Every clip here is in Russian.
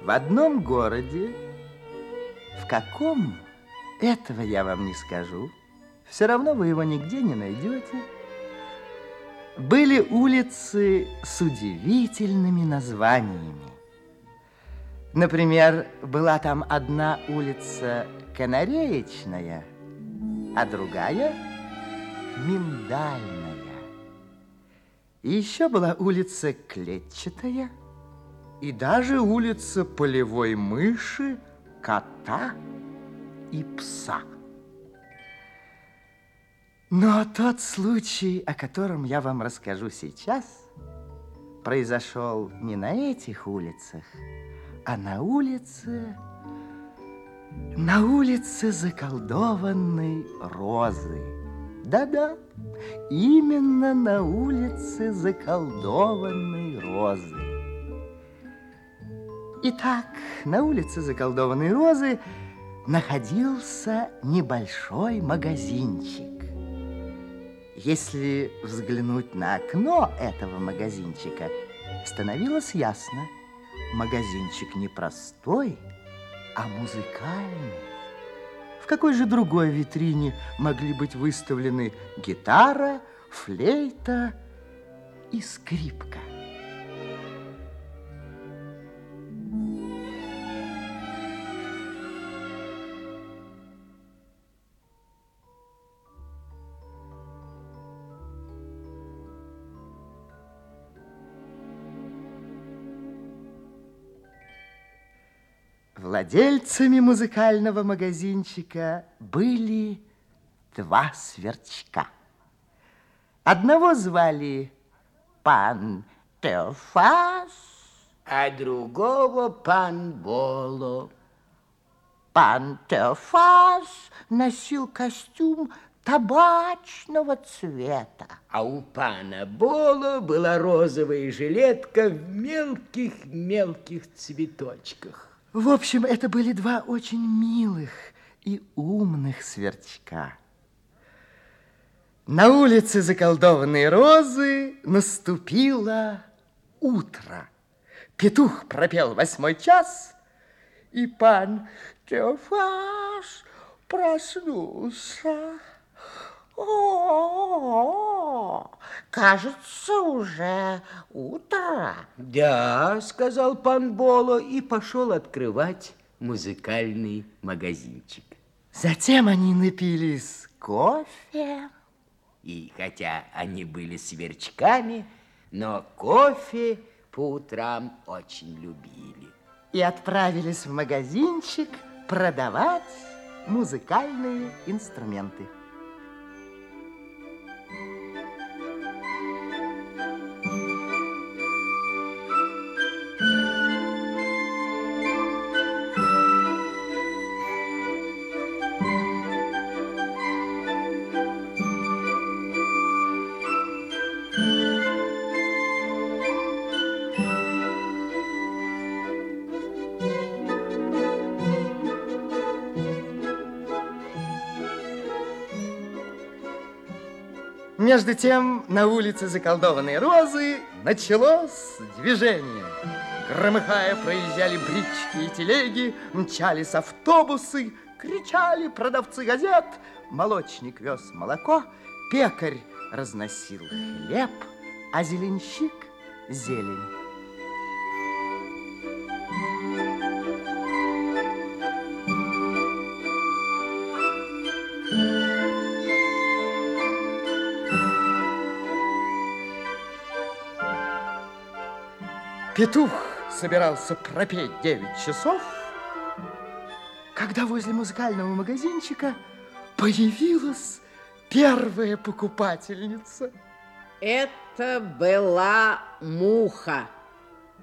В одном городе, в каком, этого я вам не скажу, все равно вы его нигде не найдете, были улицы с удивительными названиями. Например, была там одна улица Канареечная, а другая Миндальная. И еще была улица Клетчатая, и даже улица Полевой мыши, кота и пса. Но тот случай, о котором я вам расскажу сейчас, произошел не на этих улицах, а на улице, на улице заколдованной розы. Да-да, именно на улице заколдованной розы. Итак, на улице заколдованной розы находился небольшой магазинчик. Если взглянуть на окно этого магазинчика, становилось ясно – магазинчик не простой, а музыкальный. В какой же другой витрине могли быть выставлены гитара, флейта и скрипка? Владельцами музыкального магазинчика были два сверчка. Одного звали пан Теофас, а другого пан Боло. Пан Теофас носил костюм табачного цвета. А у пана Боло была розовая жилетка в мелких-мелких цветочках. В общем, это были два очень милых и умных сверчка. На улице заколдованной розы наступило утро. Петух пропел восьмой час, и пан Теофаш проснулся. О, кажется, уже утро. Да, сказал пан Боло и пошел открывать музыкальный магазинчик. Затем они напились кофе. И хотя они были сверчками, но кофе по утрам очень любили. И отправились в магазинчик продавать музыкальные инструменты. Между тем, на улице заколдованной розы началось движение. Громыхая, проезжали брички и телеги, мчались автобусы, кричали продавцы газет, молочник вез молоко, пекарь разносил хлеб, а зеленщик – зелень. Петух собирался пропеть 9 часов, когда возле музыкального магазинчика появилась первая покупательница. Это была муха,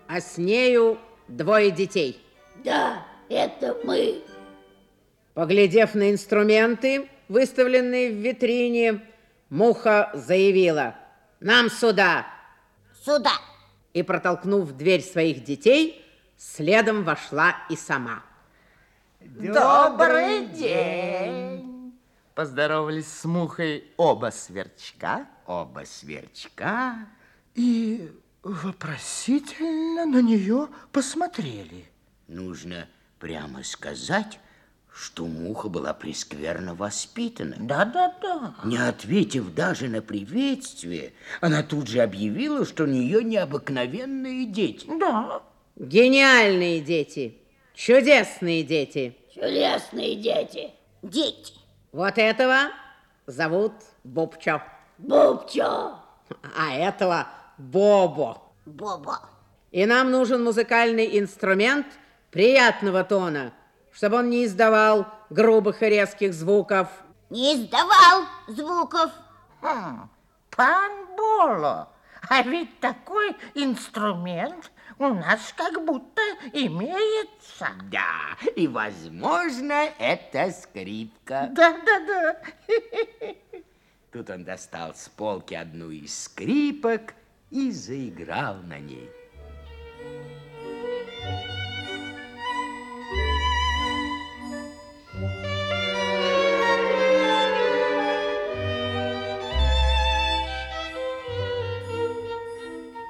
а с нею двое детей. Да, это мы. Поглядев на инструменты, выставленные в витрине, муха заявила, нам сюда. Сюда и, протолкнув дверь своих детей, следом вошла и сама. Добрый день! Поздоровались с Мухой оба сверчка. Оба сверчка. И вопросительно на нее посмотрели. Нужно прямо сказать, что муха была прескверно воспитана. Да-да-да. Не ответив даже на приветствие, она тут же объявила, что у нее необыкновенные дети. Да. Гениальные дети, чудесные дети. Чудесные дети. Дети. Вот этого зовут Бобчо, Бубчо. а этого Бобо. Боба. И нам нужен музыкальный инструмент приятного тона, чтобы он не издавал грубых и резких звуков. Не издавал звуков. Хм, Пан Боло, а ведь такой инструмент у нас как будто имеется. Да, и, возможно, это скрипка. Да-да-да. Тут он достал с полки одну из скрипок и заиграл на ней.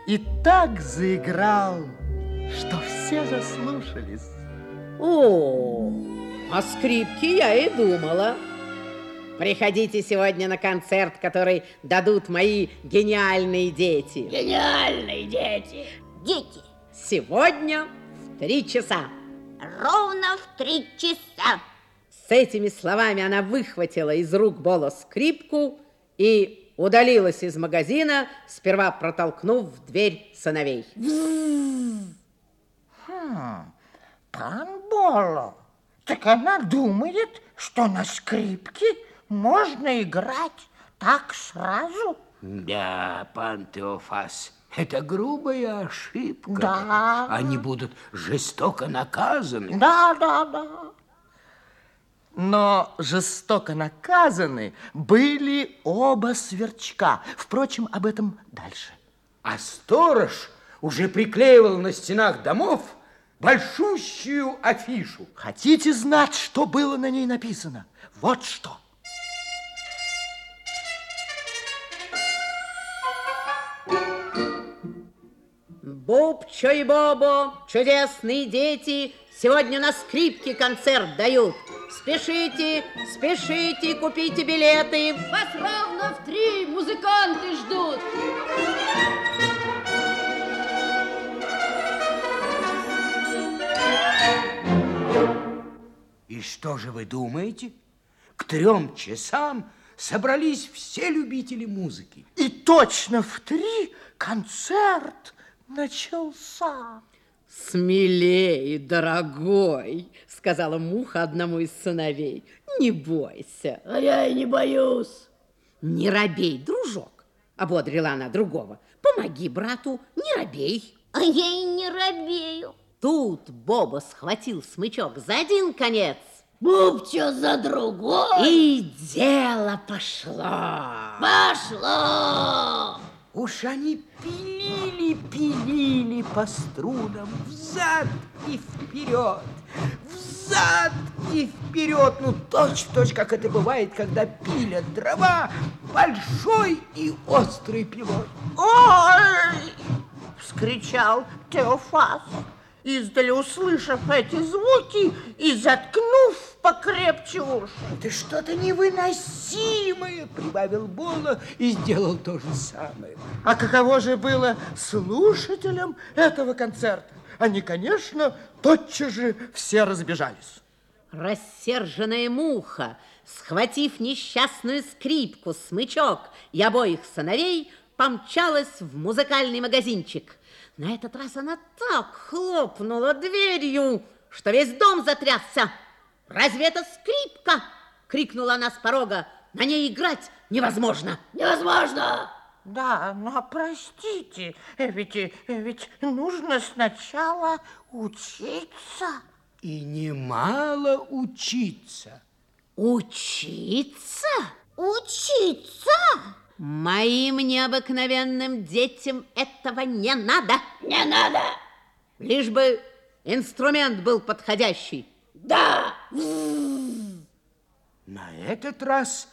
И так заиграл, что все заслушались. О, о скрипке я и думала. Приходите сегодня на концерт, который дадут мои гениальные дети. Гениальные дети. Дети. Сегодня в три часа. Ровно в три часа. С этими словами она выхватила из рук Бола скрипку и удалилась из магазина, сперва протолкнув в дверь сыновей. Пан Боло, так она думает, что на скрипке можно играть так сразу? Да, пан Теофас, это грубая ошибка. Да. Они будут жестоко наказаны. Да, да, да. Но жестоко наказаны были оба сверчка. Впрочем, об этом дальше. А сторож уже приклеивал на стенах домов большущую афишу. Хотите знать, что было на ней написано? Вот что. Бубчо и Бобо, чудесные дети, сегодня на скрипке концерт дают. Спешите, спешите, купите билеты. Вас ровно в три музыканты ждут. И что же вы думаете? К трем часам собрались все любители музыки. И точно в три концерт начался. Смелее, дорогой, сказала муха одному из сыновей. Не бойся. А я и не боюсь. Не робей, дружок, ободрила она другого. Помоги брату, не робей. А я и не робею. Тут Боба схватил смычок за один конец, Бубчо за другой. и дело пошло. Пошло. Уж они пилили, пилили по струнам взад и вперед, взад и вперед. Ну, точь в точь, как это бывает, когда пилят дрова большой и острый пилой. Ой! Вскричал Теофас, издали услышав эти звуки и заткнув покрепче уши. Это что-то невыносимое, прибавил Бола и сделал то же самое. А каково же было слушателям этого концерта? Они, конечно, тотчас же все разбежались. Рассерженная муха, схватив несчастную скрипку, смычок и обоих сыновей, помчалась в музыкальный магазинчик. На этот раз она так хлопнула дверью, что весь дом затрясся. «Разве это скрипка?» — крикнула она с порога. «На ней играть невозможно!» Невозможно. Да, но простите, ведь, ведь нужно сначала учиться. И немало учиться. «Учиться?» Учиться? Моим необыкновенным детям этого не надо. Не надо. Лишь бы инструмент был подходящий. Да. На этот раз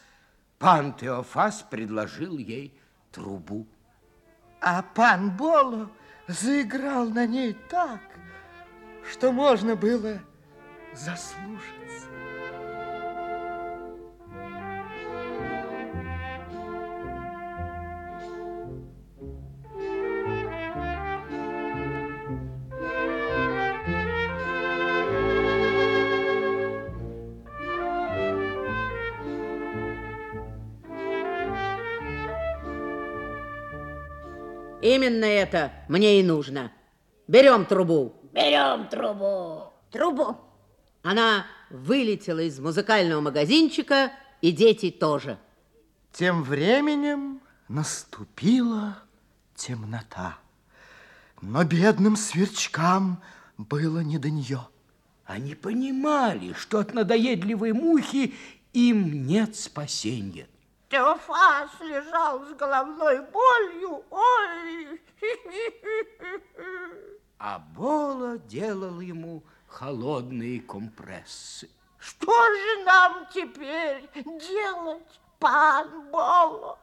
пан Теофас предложил ей трубу. А пан Боло заиграл на ней так, что можно было заслушаться. Именно это мне и нужно. Берем трубу. Берем трубу. Трубу. Она вылетела из музыкального магазинчика, и дети тоже. Тем временем наступила темнота. Но бедным сверчкам было не до нее. Они понимали, что от надоедливой мухи им нет спасения. Теофас лежал с головной болью. Ой! А Бола делал ему холодные компрессы. Что же нам теперь делать, пан Боло?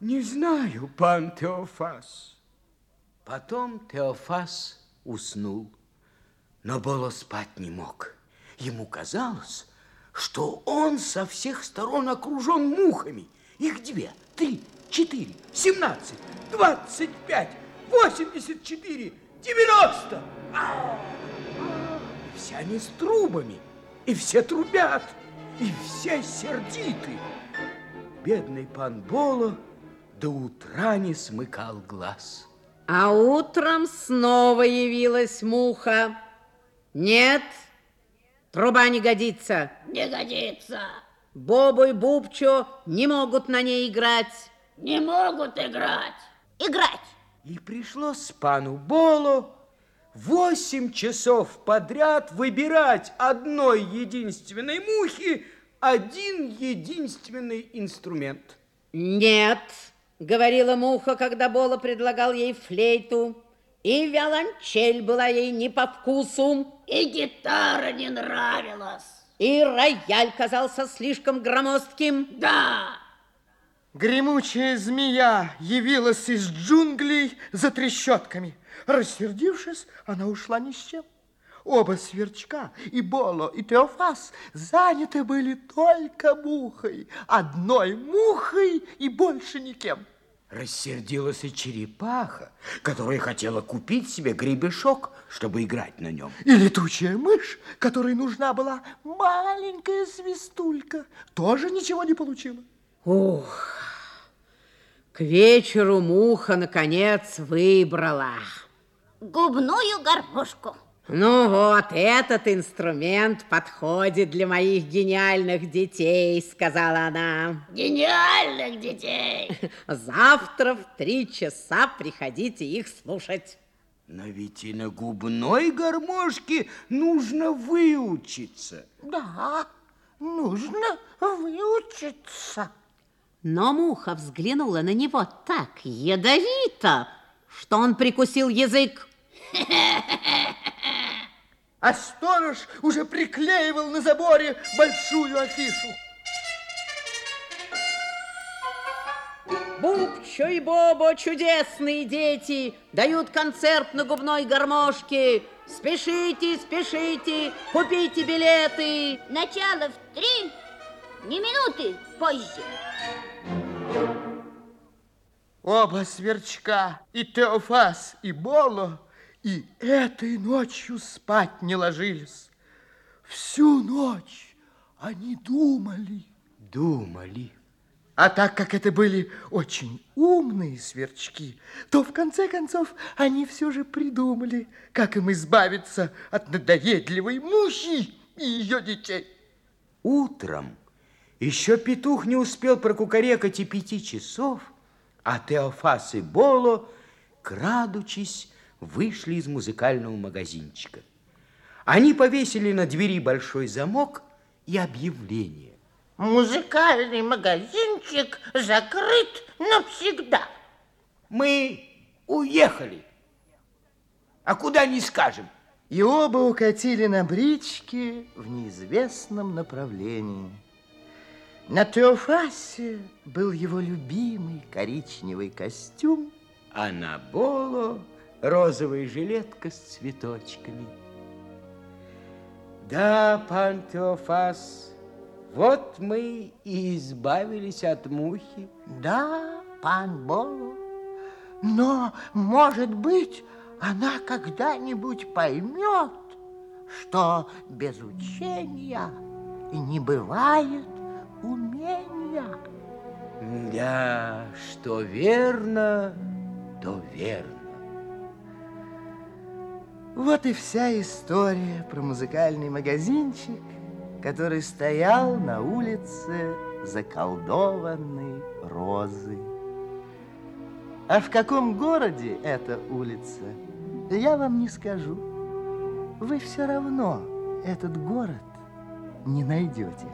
Не знаю, пан Теофас. Потом Теофас уснул, но Боло спать не мог. Ему казалось, что он со всех сторон окружен мухами. Их две, три, четыре, семнадцать, двадцать пять, восемьдесят четыре, девяносто. Все они с трубами, и все трубят, и все сердиты. Бедный пан Боло до утра не смыкал глаз. А утром снова явилась муха. Нет, труба не годится. Не годится. Бобу и Бубчо не могут на ней играть. Не могут играть. Играть. И пришлось пану Болу восемь часов подряд выбирать одной единственной мухи один единственный инструмент. Нет, говорила муха, когда Бола предлагал ей флейту, и виолончель была ей не по вкусу, И гитара не нравилась. и рояль казался слишком громоздким. Да. Гремучая змея явилась из джунглей за трещотками. Рассердившись, она ушла ни с чем. Оба сверчка, и Боло, и Теофас, заняты были только мухой. Одной мухой и больше никем. Рассердилась и черепаха, которая хотела купить себе гребешок, чтобы играть на нем. И летучая мышь, которой нужна была маленькая свистулька, тоже ничего не получила. Ух, к вечеру муха, наконец, выбрала. Губную гармошку. Ну вот, этот инструмент подходит для моих гениальных детей, сказала она. Гениальных детей. Завтра в три часа приходите их слушать. Но ведь и на губной гармошке нужно выучиться. Да, нужно выучиться. Но муха взглянула на него так ядовито, что он прикусил язык. А сторож уже приклеивал на заборе большую афишу. Бубчо и Бобо, чудесные дети, дают концерт на губной гармошке. Спешите, спешите, купите билеты. Начало в три, не минуты позже. Оба сверчка, и Теофас, и Боло, и этой ночью спать не ложились. Всю ночь они думали. Думали. А так как это были очень умные сверчки, то в конце концов они все же придумали, как им избавиться от надоедливой мухи и ее детей. Утром еще петух не успел прокукарекать и пяти часов, а Теофас и Боло, крадучись, вышли из музыкального магазинчика. Они повесили на двери большой замок и объявление. Музыкальный магазинчик закрыт навсегда. Мы уехали. А куда не скажем. И оба укатили на бричке в неизвестном направлении. На Теофасе был его любимый коричневый костюм, А на Боло розовая жилетка с цветочками. Да, пан Теофас, вот мы и избавились от мухи. Да, пан Болу. Но, может быть, она когда-нибудь поймет, что без учения не бывает умения. Да, что верно, то верно. Вот и вся история про музыкальный магазинчик, который стоял на улице заколдованной розы. А в каком городе эта улица, я вам не скажу. Вы все равно этот город не найдете.